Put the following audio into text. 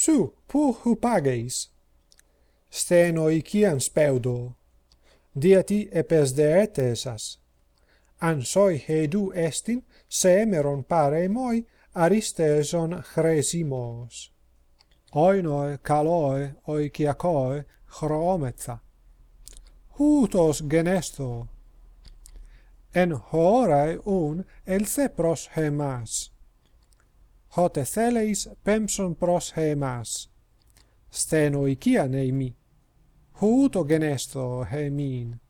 Su, pur hupageis. Steno ikian speudo. Diati epes an soi hedu estin, se emeron paremoi, aristeson chresimos. Oinoe, kaloi oikiakoi chrometha. Hutos genesto. En horae un elcepros hemas hote theleis pempson pros hemas. Steno icia neimi, Huto genesto hemin.